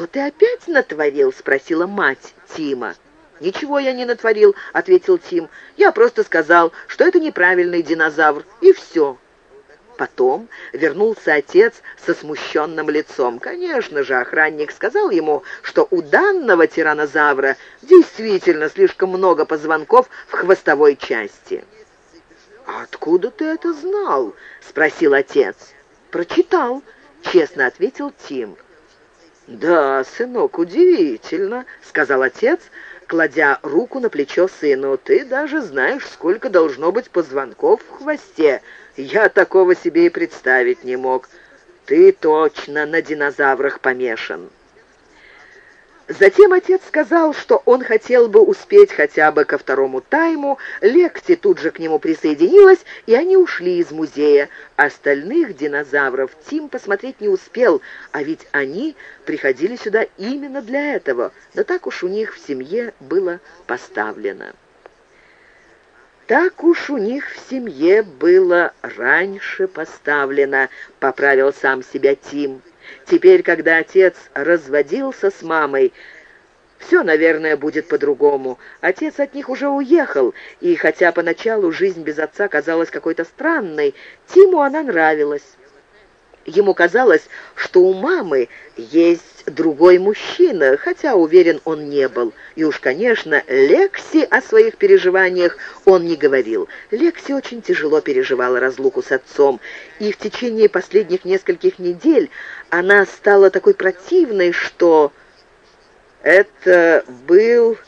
«Что ты опять натворил?» — спросила мать Тима. «Ничего я не натворил», — ответил Тим. «Я просто сказал, что это неправильный динозавр, и все». Потом вернулся отец со смущенным лицом. Конечно же, охранник сказал ему, что у данного тиранозавра действительно слишком много позвонков в хвостовой части. «А откуда ты это знал?» — спросил отец. «Прочитал», — честно ответил Тим. «Да, сынок, удивительно», — сказал отец, кладя руку на плечо сыну. «Ты даже знаешь, сколько должно быть позвонков в хвосте. Я такого себе и представить не мог. Ты точно на динозаврах помешан». Затем отец сказал, что он хотел бы успеть хотя бы ко второму тайму. Лекси тут же к нему присоединилась, и они ушли из музея. Остальных динозавров Тим посмотреть не успел, а ведь они приходили сюда именно для этого. Но так уж у них в семье было поставлено. «Так уж у них в семье было раньше поставлено», — поправил сам себя Тим. Теперь, когда отец разводился с мамой, все, наверное, будет по-другому. Отец от них уже уехал, и хотя поначалу жизнь без отца казалась какой-то странной, Тиму она нравилась. Ему казалось, что у мамы есть другой мужчина, хотя, уверен, он не был. И уж, конечно, Лекси о своих переживаниях он не говорил. Лекси очень тяжело переживала разлуку с отцом, и в течение последних нескольких недель она стала такой противной, что... Это был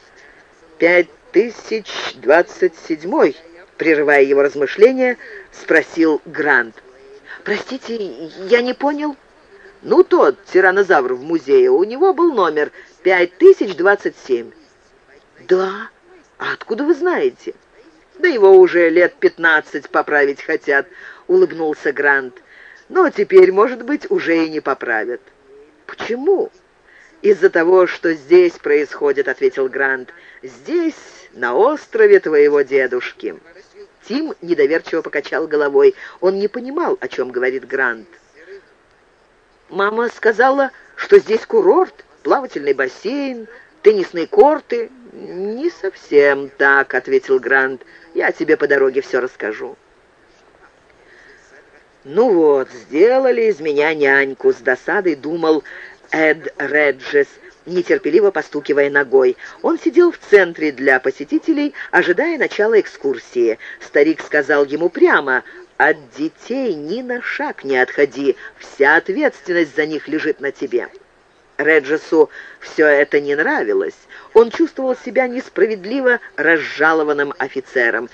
5027-й, прерывая его размышления, спросил Грант. «Простите, я не понял». «Ну, тот тиранозавр в музее, у него был номер 5027». «Да? А откуда вы знаете?» «Да его уже лет пятнадцать поправить хотят», — улыбнулся Грант. «Но теперь, может быть, уже и не поправят». «Почему?» «Из-за того, что здесь происходит», — ответил Грант. «Здесь, на острове твоего дедушки». Тим недоверчиво покачал головой. Он не понимал, о чем говорит Грант. «Мама сказала, что здесь курорт, плавательный бассейн, теннисные корты». «Не совсем так», — ответил Грант. «Я тебе по дороге все расскажу». «Ну вот, сделали из меня няньку», — с досадой думал Эд Реджес, нетерпеливо постукивая ногой. Он сидел в центре для посетителей, ожидая начала экскурсии. Старик сказал ему прямо, «От детей ни на шаг не отходи, вся ответственность за них лежит на тебе». Реджесу все это не нравилось. Он чувствовал себя несправедливо разжалованным офицером.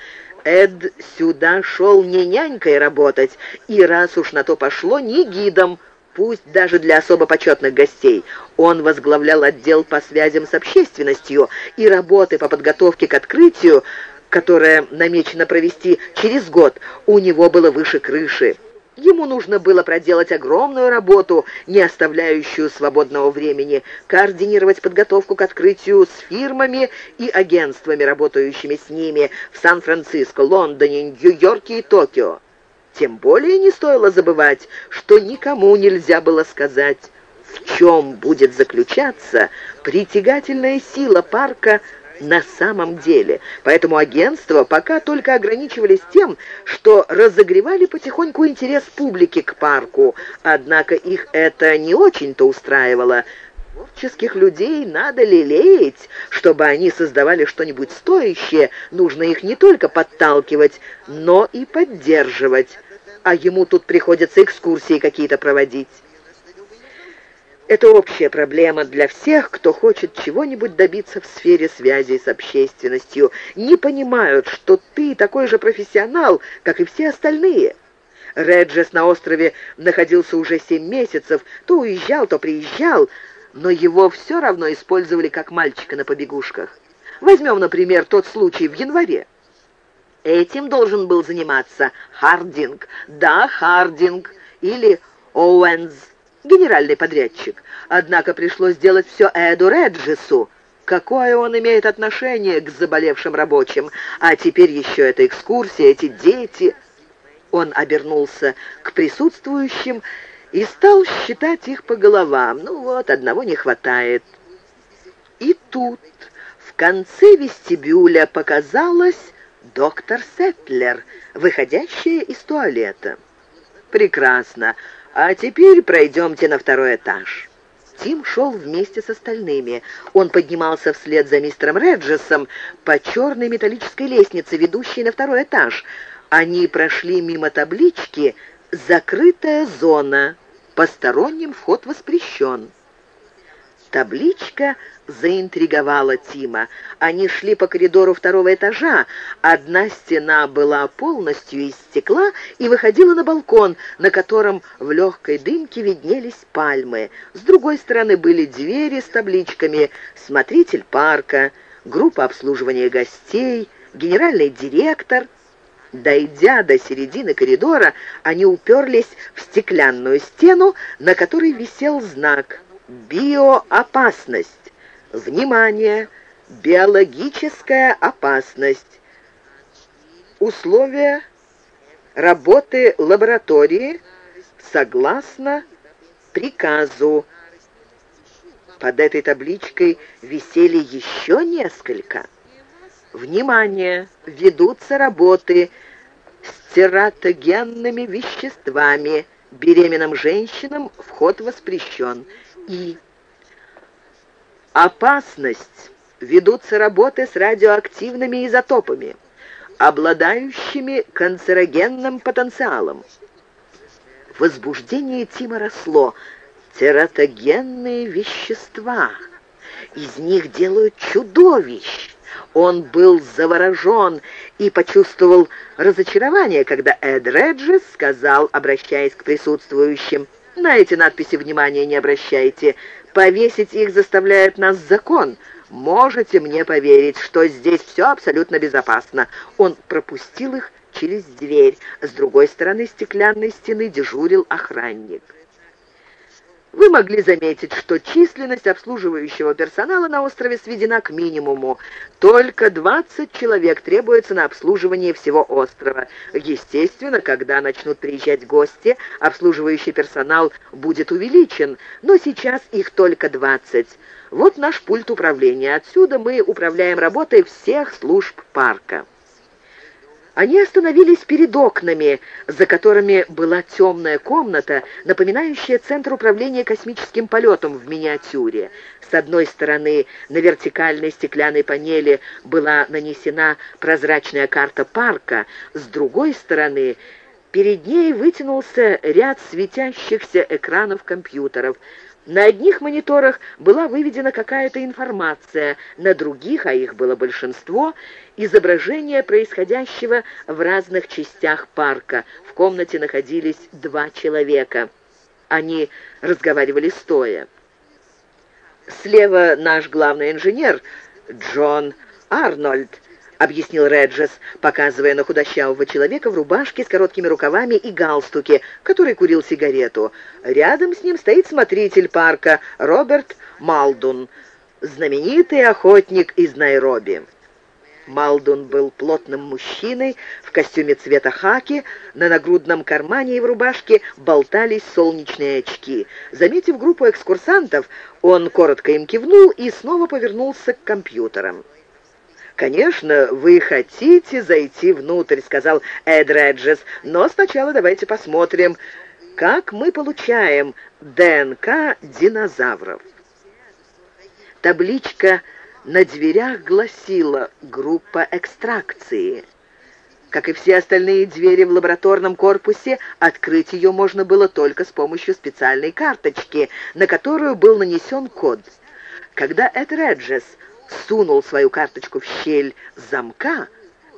Эд сюда шел не нянькой работать, и раз уж на то пошло, не гидом, пусть даже для особо почетных гостей. Он возглавлял отдел по связям с общественностью и работы по подготовке к открытию, которое намечено провести через год, у него было выше крыши. Ему нужно было проделать огромную работу, не оставляющую свободного времени, координировать подготовку к открытию с фирмами и агентствами, работающими с ними в Сан-Франциско, Лондоне, Нью-Йорке и Токио. Тем более не стоило забывать, что никому нельзя было сказать, в чем будет заключаться притягательная сила парка на самом деле. Поэтому агентства пока только ограничивались тем, что разогревали потихоньку интерес публики к парку, однако их это не очень-то устраивало. Творческих людей надо лелеять, чтобы они создавали что-нибудь стоящее, нужно их не только подталкивать, но и поддерживать а ему тут приходится экскурсии какие-то проводить. Это общая проблема для всех, кто хочет чего-нибудь добиться в сфере связи с общественностью. Не понимают, что ты такой же профессионал, как и все остальные. Реджес на острове находился уже семь месяцев, то уезжал, то приезжал, но его все равно использовали как мальчика на побегушках. Возьмем, например, тот случай в январе. Этим должен был заниматься Хардинг. Да, Хардинг или Оуэнс, генеральный подрядчик. Однако пришлось сделать все Эду Реджесу. Какое он имеет отношение к заболевшим рабочим? А теперь еще эта экскурсия, эти дети. Он обернулся к присутствующим и стал считать их по головам. Ну вот, одного не хватает. И тут в конце вестибюля показалась доктор Сетлер, выходящая из туалета. «Прекрасно. А теперь пройдемте на второй этаж». Тим шел вместе с остальными. Он поднимался вслед за мистером Реджесом по черной металлической лестнице, ведущей на второй этаж. Они прошли мимо таблички «Закрытая зона. Посторонним вход воспрещен». Табличка заинтриговала Тима. Они шли по коридору второго этажа. Одна стена была полностью из стекла и выходила на балкон, на котором в легкой дымке виднелись пальмы. С другой стороны были двери с табличками «Смотритель парка», «Группа обслуживания гостей», «Генеральный директор». Дойдя до середины коридора, они уперлись в стеклянную стену, на которой висел знак «Биоопасность». Внимание! Биологическая опасность. Условия работы лаборатории согласно приказу. Под этой табличкой висели еще несколько. Внимание! Ведутся работы с тератогенными веществами. Беременным женщинам вход воспрещен. И Опасность. Ведутся работы с радиоактивными изотопами, обладающими канцерогенным потенциалом. Возбуждение Тима росло. Тератогенные вещества. Из них делают чудовищ. Он был заворожен и почувствовал разочарование, когда Эд Реджес сказал, обращаясь к присутствующим, «На эти надписи внимания не обращайте. Повесить их заставляет нас закон. Можете мне поверить, что здесь все абсолютно безопасно. Он пропустил их через дверь. С другой стороны стеклянной стены дежурил охранник. Вы могли заметить, что численность обслуживающего персонала на острове сведена к минимуму. Только 20 человек требуется на обслуживание всего острова. Естественно, когда начнут приезжать гости, обслуживающий персонал будет увеличен, но сейчас их только 20. Вот наш пульт управления. Отсюда мы управляем работой всех служб парка. Они остановились перед окнами, за которыми была темная комната, напоминающая центр управления космическим полетом в миниатюре. С одной стороны на вертикальной стеклянной панели была нанесена прозрачная карта парка, с другой стороны перед ней вытянулся ряд светящихся экранов компьютеров – на одних мониторах была выведена какая-то информация, на других, а их было большинство, изображение происходящего в разных частях парка. В комнате находились два человека. Они разговаривали стоя. Слева наш главный инженер Джон Арнольд, — объяснил Реджес, показывая на худощавого человека в рубашке с короткими рукавами и галстуке, который курил сигарету. Рядом с ним стоит смотритель парка Роберт Малдун, знаменитый охотник из Найроби. Малдун был плотным мужчиной в костюме цвета хаки, на нагрудном кармане и в рубашке болтались солнечные очки. Заметив группу экскурсантов, он коротко им кивнул и снова повернулся к компьютерам. «Конечно, вы хотите зайти внутрь», — сказал Эд Реджес, «но сначала давайте посмотрим, как мы получаем ДНК динозавров». Табличка на дверях гласила «Группа экстракции». Как и все остальные двери в лабораторном корпусе, открыть ее можно было только с помощью специальной карточки, на которую был нанесен код. Когда Эд Реджес сунул свою карточку в щель замка,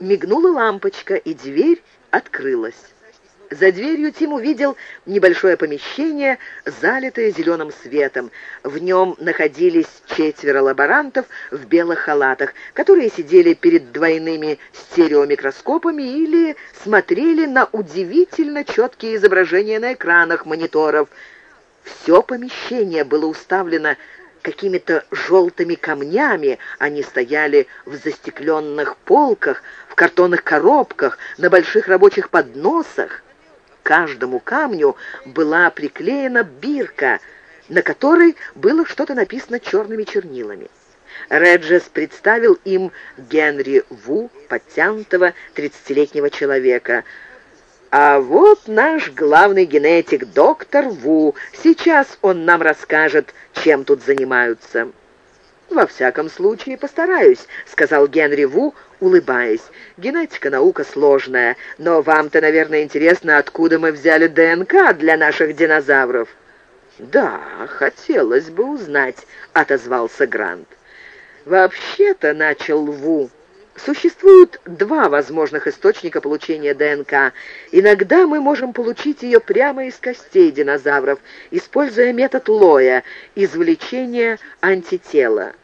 мигнула лампочка, и дверь открылась. За дверью Тим увидел небольшое помещение, залитое зеленым светом. В нем находились четверо лаборантов в белых халатах, которые сидели перед двойными стереомикроскопами или смотрели на удивительно четкие изображения на экранах мониторов. Все помещение было уставлено какими-то желтыми камнями. Они стояли в застекленных полках, в картонных коробках, на больших рабочих подносах. каждому камню была приклеена бирка, на которой было что-то написано черными чернилами. Реджес представил им Генри Ву, подтянутого тридцатилетнего человека. «А вот наш главный генетик, доктор Ву. Сейчас он нам расскажет, чем тут занимаются». «Во всяком случае, постараюсь», — сказал Генри Ву, улыбаясь. «Генетика — наука сложная, но вам-то, наверное, интересно, откуда мы взяли ДНК для наших динозавров». «Да, хотелось бы узнать», — отозвался Грант. «Вообще-то», — начал Ву, — «существуют два возможных источника получения ДНК. Иногда мы можем получить ее прямо из костей динозавров, используя метод Лоя, извлечения антитела.